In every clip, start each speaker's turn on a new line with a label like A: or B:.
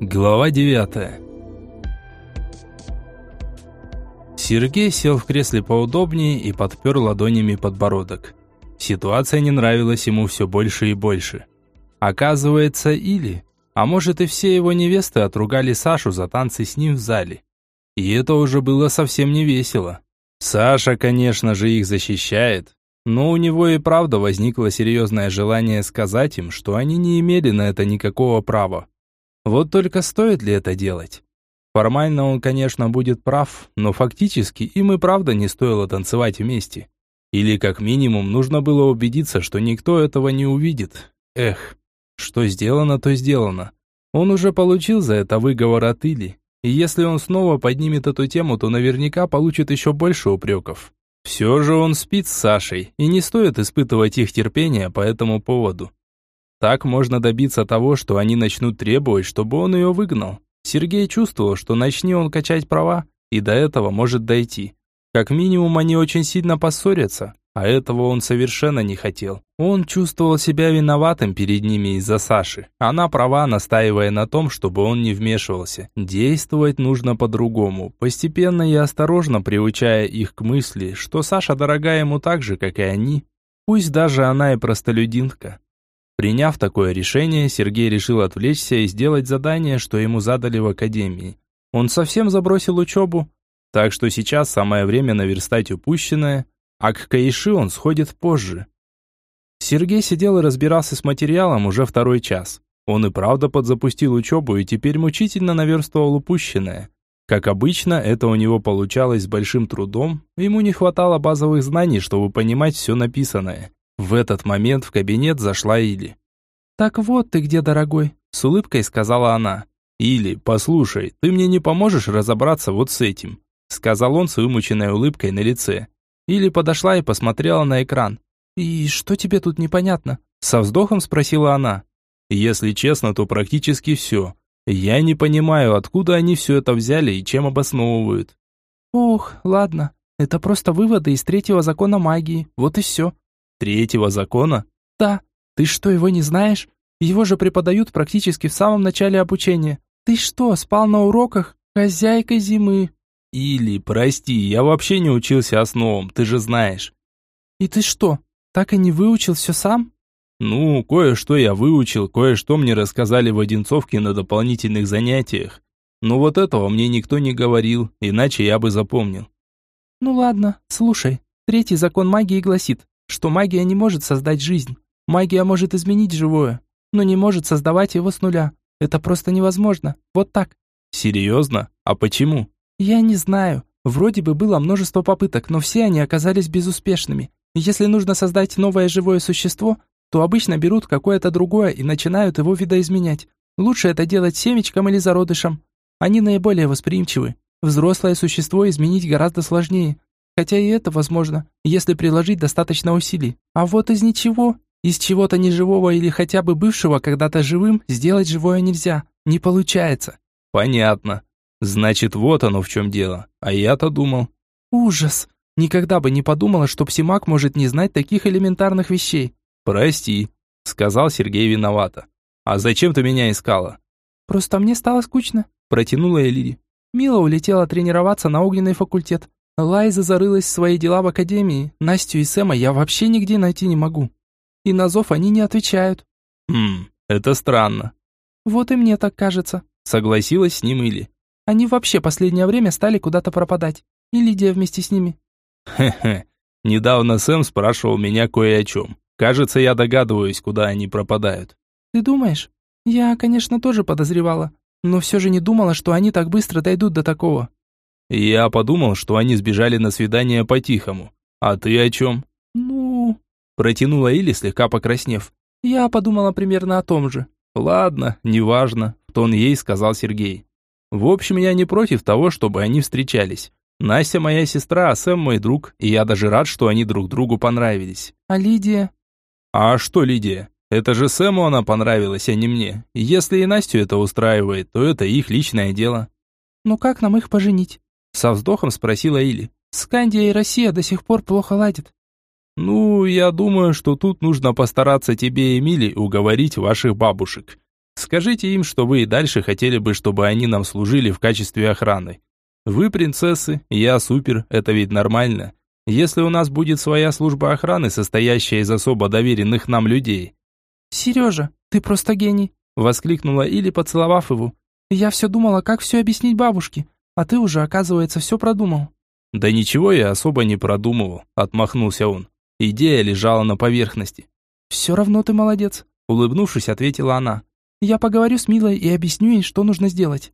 A: Глава 9 Сергей сел в кресле поудобнее и подпер ладонями подбородок. Ситуация не нравилась ему все больше и больше. Оказывается, или, а может и все его невесты отругали Сашу за танцы с ним в зале. И это уже было совсем не весело. Саша, конечно же, их защищает, но у него и правда возникло серьезное желание сказать им, что они не имели на это никакого права. Вот только стоит ли это делать? Формально он, конечно, будет прав, но фактически им и правда не стоило танцевать вместе. Или как минимум нужно было убедиться, что никто этого не увидит. Эх, что сделано, то сделано. Он уже получил за это выговор от Или. И если он снова поднимет эту тему, то наверняка получит еще больше упреков. Все же он спит с Сашей, и не стоит испытывать их терпение по этому поводу. Так можно добиться того, что они начнут требовать, чтобы он ее выгнал. Сергей чувствовал, что начни он качать права, и до этого может дойти. Как минимум они очень сильно поссорятся, а этого он совершенно не хотел. Он чувствовал себя виноватым перед ними из-за Саши. Она права, настаивая на том, чтобы он не вмешивался. Действовать нужно по-другому, постепенно и осторожно приучая их к мысли, что Саша дорога ему так же, как и они. Пусть даже она и простолюдинка. Приняв такое решение, Сергей решил отвлечься и сделать задание, что ему задали в академии. Он совсем забросил учебу, так что сейчас самое время наверстать упущенное, а к Каиши он сходит позже. Сергей сидел и разбирался с материалом уже второй час. Он и правда подзапустил учебу и теперь мучительно наверстывал упущенное. Как обычно, это у него получалось с большим трудом, ему не хватало базовых знаний, чтобы понимать все написанное. В этот момент в кабинет зашла Или. «Так вот ты где, дорогой», — с улыбкой сказала она. «Или, послушай, ты мне не поможешь разобраться вот с этим», — сказал он с вымученной улыбкой на лице. Или подошла и посмотрела на экран. «И что тебе тут непонятно?» Со вздохом спросила она. «Если честно, то практически все. Я не понимаю, откуда они все это взяли и чем обосновывают». «Ох, ладно. Это просто выводы из третьего закона магии. Вот и все. Третьего закона? Да. Ты что, его не знаешь? Его же преподают практически в самом начале обучения. Ты что, спал на уроках? Хозяйка зимы. Или, прости, я вообще не учился основам, ты же знаешь. И ты что, так и не выучил все сам? Ну, кое-что я выучил, кое-что мне рассказали в Одинцовке на дополнительных занятиях. Но вот этого мне никто не говорил, иначе я бы запомнил. Ну ладно, слушай. Третий закон магии гласит, что магия не может создать жизнь. Магия может изменить живое, но не может создавать его с нуля. Это просто невозможно. Вот так. Серьезно? А почему? Я не знаю. Вроде бы было множество попыток, но все они оказались безуспешными. Если нужно создать новое живое существо, то обычно берут какое-то другое и начинают его видоизменять. Лучше это делать семечком или зародышем. Они наиболее восприимчивы. Взрослое существо изменить гораздо сложнее. Хотя и это возможно, если приложить достаточно усилий. А вот из ничего, из чего-то неживого или хотя бы бывшего когда-то живым, сделать живое нельзя. Не получается. Понятно. Значит, вот оно в чем дело. А я-то думал. Ужас. Никогда бы не подумала, что Псимак может не знать таких элементарных вещей. Прости, сказал Сергей виновато. А зачем ты меня искала? Просто мне стало скучно, протянула Элири. Мила улетела тренироваться на огненный факультет. Лайза зарылась в свои дела в академии. Настю и Сэма я вообще нигде найти не могу. И на зов они не отвечают. Хм, это странно. Вот и мне так кажется, согласилась с ним Или. Они вообще последнее время стали куда-то пропадать. И Лидия вместе с ними. Хе-хе. Недавно Сэм спрашивал меня кое о чем. Кажется, я догадываюсь, куда они пропадают. Ты думаешь? Я, конечно, тоже подозревала, но все же не думала, что они так быстро дойдут до такого. Я подумал, что они сбежали на свидание по-тихому. А ты о чем? Ну... Протянула Или, слегка покраснев. Я подумала примерно о том же. Ладно, неважно, тон ей сказал Сергей. В общем, я не против того, чтобы они встречались. Настя моя сестра, а Сэм мой друг, и я даже рад, что они друг другу понравились. А Лидия? А что Лидия? Это же Сэму она понравилась, а не мне. Если и Настю это устраивает, то это их личное дело. Ну как нам их поженить? Со вздохом спросила Или. Скандия и Россия до сих пор плохо ладят. Ну, я думаю, что тут нужно постараться тебе, Эмили, уговорить ваших бабушек. Скажите им, что вы и дальше хотели бы, чтобы они нам служили в качестве охраны. Вы принцессы, я супер, это ведь нормально. Если у нас будет своя служба охраны, состоящая из особо доверенных нам людей.
B: Сережа, ты просто гений, воскликнула Или, поцеловав его. Я все думала, как все объяснить бабушке, а ты уже, оказывается, все продумал.
A: Да ничего я особо не продумывал, отмахнулся он. Идея лежала на поверхности.
B: Все равно ты молодец, улыбнувшись, ответила она. Я поговорю с Милой и объясню ей, что нужно сделать.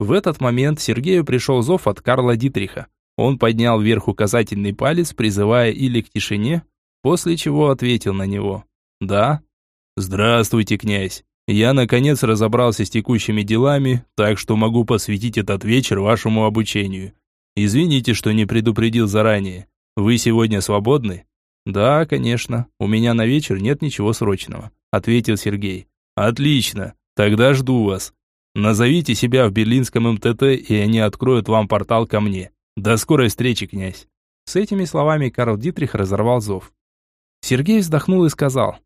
A: В этот момент Сергею пришел зов от Карла Дитриха. Он поднял вверх указательный палец, призывая Или к тишине, после чего ответил на него. «Да?» «Здравствуйте, князь. Я, наконец, разобрался с текущими делами, так что могу посвятить этот вечер вашему обучению. Извините, что не предупредил заранее. Вы сегодня свободны?» «Да, конечно. У меня на вечер нет ничего срочного», — ответил Сергей. «Отлично. Тогда жду вас. Назовите себя в берлинском МТТ, и они откроют вам портал ко мне. До скорой встречи, князь.
B: С этими словами Карл Дитрих разорвал зов. Сергей вздохнул и сказал: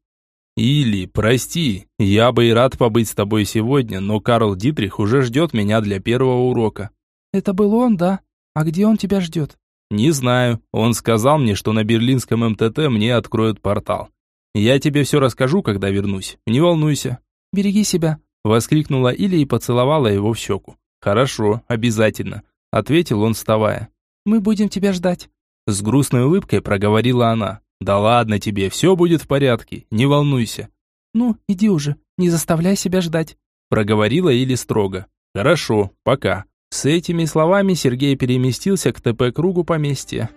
A: «Или, прости, я бы и рад побыть с тобой сегодня, но Карл Дитрих уже ждет меня для первого урока».
B: «Это был он, да? А где он тебя ждет?»
A: «Не знаю. Он сказал мне, что на берлинском МТТ мне откроют портал. Я тебе все расскажу, когда вернусь. Не волнуйся».
B: «Береги себя воскликнула Иля и поцеловала его в щеку.
A: Хорошо, обязательно, ответил он, вставая.
B: Мы будем тебя ждать.
A: С грустной улыбкой проговорила она. Да ладно тебе, все будет в порядке, не волнуйся.
B: Ну, иди уже, не заставляй себя ждать,
A: проговорила Или строго. Хорошо, пока. С этими словами Сергей переместился к ТП-кругу поместья.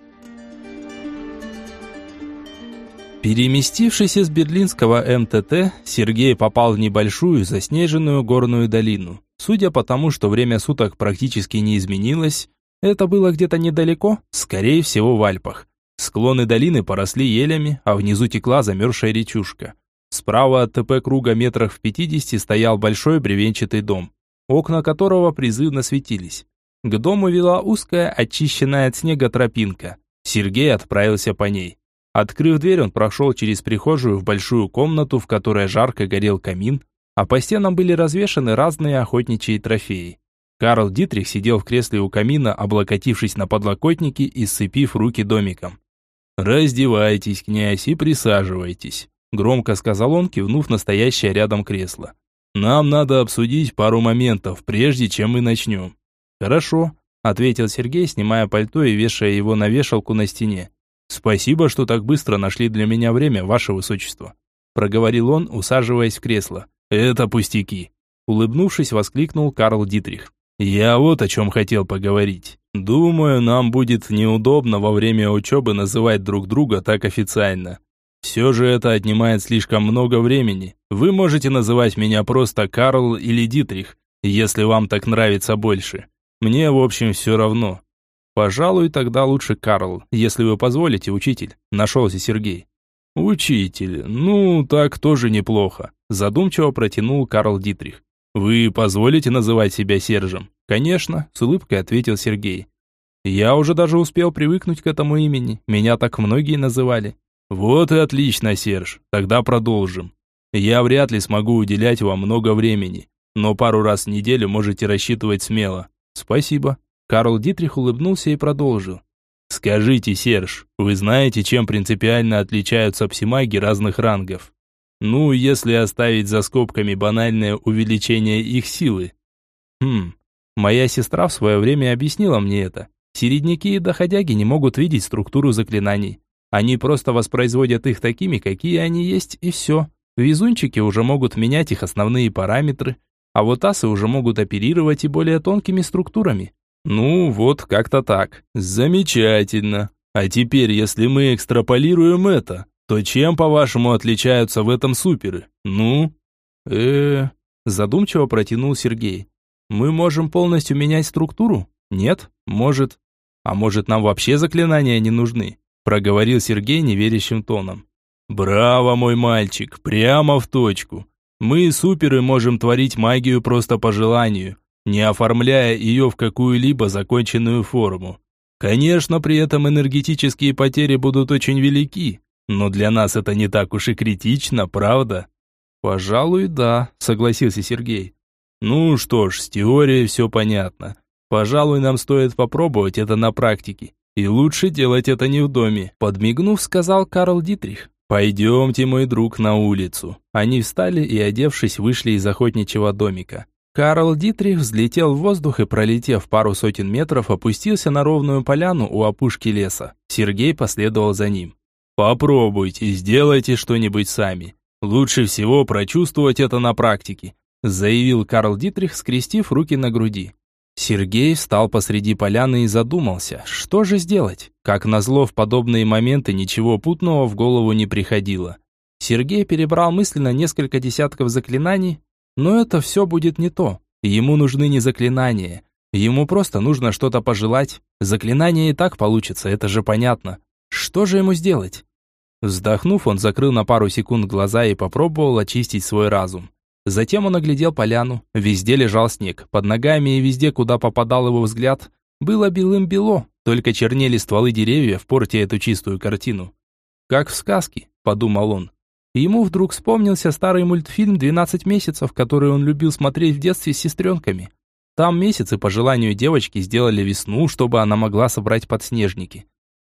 A: Переместившись из берлинского МТТ, Сергей попал в небольшую заснеженную горную долину. Судя по тому, что время суток практически не изменилось, это было где-то недалеко, скорее всего в Альпах. Склоны долины поросли елями, а внизу текла замерзшая речушка. Справа от ТП круга метрах в 50 стоял большой бревенчатый дом, окна которого призывно светились. К дому вела узкая, очищенная от снега тропинка. Сергей отправился по ней. Открыв дверь, он прошел через прихожую в большую комнату, в которой жарко горел камин, а по стенам были развешаны разные охотничьи трофеи. Карл Дитрих сидел в кресле у камина, облокотившись на подлокотники и сцепив руки домиком. «Раздевайтесь, князь, и присаживайтесь», – громко сказал он, кивнув на стоящее рядом кресло. «Нам надо обсудить пару моментов, прежде чем мы начнем».
B: «Хорошо», – ответил Сергей, снимая пальто и вешая его на вешалку на стене.
A: «Спасибо, что так быстро нашли для меня время, ваше высочество», проговорил он, усаживаясь в кресло. «Это пустяки», улыбнувшись, воскликнул Карл Дитрих. «Я вот о чем хотел поговорить. Думаю, нам будет неудобно во время учебы называть друг друга так официально. Все же это отнимает слишком много времени. Вы можете называть меня просто Карл или Дитрих, если вам так нравится больше. Мне, в общем, все равно.
B: «Пожалуй, тогда лучше Карл, если вы позволите, учитель», – нашелся Сергей.
A: «Учитель, ну, так тоже неплохо», – задумчиво протянул Карл Дитрих. «Вы позволите называть себя Сержем?»
B: «Конечно», – с улыбкой ответил Сергей. «Я уже даже успел привыкнуть к этому имени, меня так многие называли».
A: «Вот и отлично, Серж, тогда продолжим. Я вряд ли смогу уделять вам много времени, но пару раз в неделю можете рассчитывать смело».
B: «Спасибо», Карл Дитрих улыбнулся и продолжил.
A: «Скажите, Серж, вы знаете, чем принципиально отличаются псимаги разных рангов? Ну, если оставить за скобками банальное увеличение их силы».
B: «Хм, моя сестра в свое время объяснила мне это. Середняки и доходяги не могут видеть структуру заклинаний. Они просто воспроизводят их такими, какие они есть, и все. Везунчики уже могут менять их основные параметры, а вот асы уже могут оперировать и более тонкими структурами.
A: Ну, вот как-то так. Замечательно. А теперь, если мы экстраполируем это, то чем, по-вашему, отличаются в этом суперы? Ну?
B: э, задумчиво протянул Сергей. Мы можем полностью менять структуру? Нет? Может. А может, нам вообще заклинания не нужны? Проговорил Сергей неверящим тоном.
A: Браво, мой мальчик, прямо в точку. Мы, суперы, можем творить магию просто по желанию, не оформляя ее в какую-либо законченную форму. Конечно, при этом энергетические потери будут очень велики, но для нас это не так уж и критично, правда?
B: Пожалуй, да, согласился Сергей. Ну что ж, с теорией все понятно. Пожалуй, нам стоит попробовать это на практике. И лучше делать это не в доме, подмигнув, сказал Карл Дитрих. Пойдемте, мой друг, на улицу. Они встали и, одевшись, вышли из охотничьего домика. Карл Дитрих взлетел в воздух и, пролетев пару сотен метров, опустился на ровную поляну у опушки леса. Сергей последовал за ним. «Попробуйте, сделайте что-нибудь сами. Лучше всего прочувствовать это на практике», заявил Карл Дитрих, скрестив руки на груди. Сергей встал посреди поляны и задумался, что же сделать. Как назло, в подобные моменты ничего путного в голову не приходило. Сергей перебрал мысленно несколько десятков заклинаний, но это все будет не то. Ему нужны не заклинания. Ему просто нужно что-то пожелать. Заклинание и так получится, это же понятно. Что же ему сделать? Вздохнув, он закрыл на пару секунд глаза и попробовал очистить свой разум. Затем он оглядел поляну. Везде лежал снег. Под ногами и везде, куда попадал его взгляд, было белым-бело. Только чернели стволы деревьев, портя эту чистую картину. «Как в сказке», — подумал он. Ему вдруг вспомнился старый мультфильм «12 месяцев», который он любил смотреть в детстве с сестренками. Там месяцы по желанию девочки сделали весну, чтобы она могла собрать подснежники.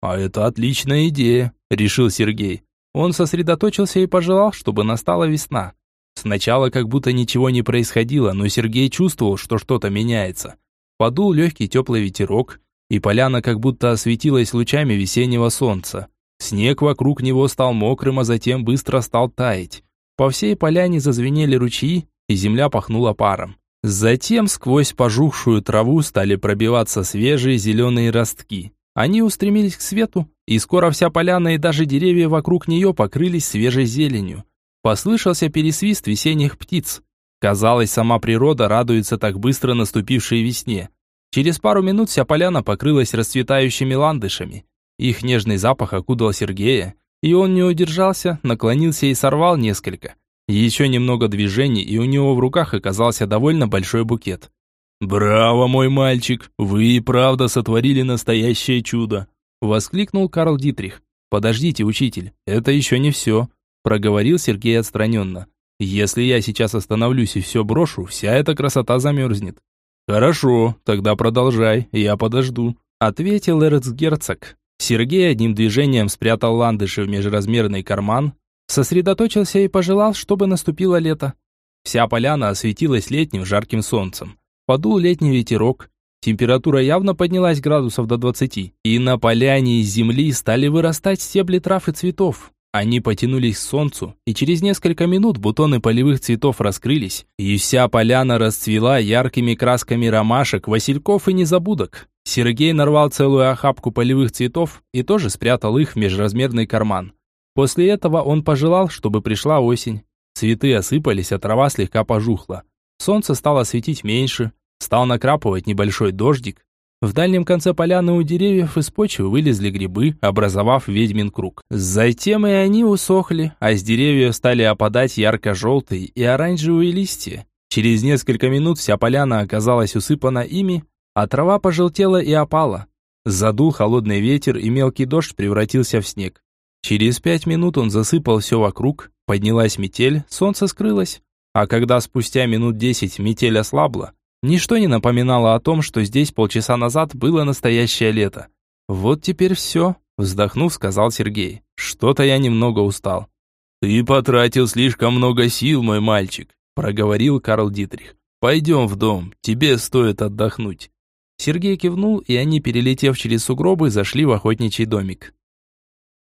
B: «А это отличная идея», — решил Сергей. Он сосредоточился и пожелал, чтобы настала весна. Сначала как будто ничего не происходило, но Сергей чувствовал, что что-то меняется. Подул легкий теплый ветерок, и поляна как будто осветилась лучами весеннего солнца. Снег вокруг него стал мокрым, а затем быстро стал таять. По всей поляне зазвенели ручьи, и земля пахнула паром. Затем сквозь пожухшую траву стали пробиваться свежие зеленые ростки. Они устремились к свету, и скоро вся поляна и даже деревья вокруг нее покрылись свежей зеленью. Послышался пересвист весенних птиц. Казалось, сама природа радуется так быстро наступившей весне. Через пару минут вся поляна покрылась расцветающими ландышами. Их нежный запах окутал Сергея, и он не удержался, наклонился и сорвал несколько. Еще немного движений, и у него в руках оказался довольно большой букет. «Браво, мой мальчик! Вы и правда сотворили настоящее чудо!» Воскликнул Карл Дитрих. «Подождите, учитель, это еще не все», проговорил Сергей отстраненно. «Если я сейчас остановлюсь и все брошу, вся эта красота замерзнет». «Хорошо, тогда продолжай, я подожду», ответил эрцгерцог. Сергей одним движением спрятал ландыши в межразмерный карман, сосредоточился и пожелал, чтобы наступило лето. Вся поляна осветилась летним жарким солнцем. Подул летний ветерок, температура явно поднялась градусов до 20, и на поляне из земли стали вырастать стебли трав и цветов. Они потянулись к солнцу, и через несколько минут бутоны полевых цветов раскрылись, и вся поляна расцвела яркими красками ромашек, васильков и незабудок. Сергей нарвал целую охапку полевых цветов и тоже спрятал их в межразмерный карман. После этого он пожелал, чтобы пришла осень. Цветы осыпались, а трава слегка пожухла. Солнце стало светить меньше, стал накрапывать небольшой дождик, в дальнем конце поляны у деревьев из почвы вылезли грибы, образовав ведьмин круг. Затем и они усохли, а с деревьев стали опадать ярко-желтые и оранжевые листья. Через несколько минут вся поляна оказалась усыпана ими, а трава пожелтела и опала. Задул холодный ветер, и мелкий дождь превратился в снег. Через пять минут он засыпал все вокруг, поднялась метель, солнце скрылось. А когда спустя минут десять метель ослабла, Ничто не напоминало о том, что здесь полчаса назад было настоящее лето. «Вот теперь все», – вздохнув, сказал Сергей. «Что-то я немного устал». «Ты потратил слишком много сил, мой мальчик», – проговорил Карл Дитрих. «Пойдем в дом, тебе стоит отдохнуть». Сергей кивнул, и они, перелетев через сугробы, зашли в охотничий домик.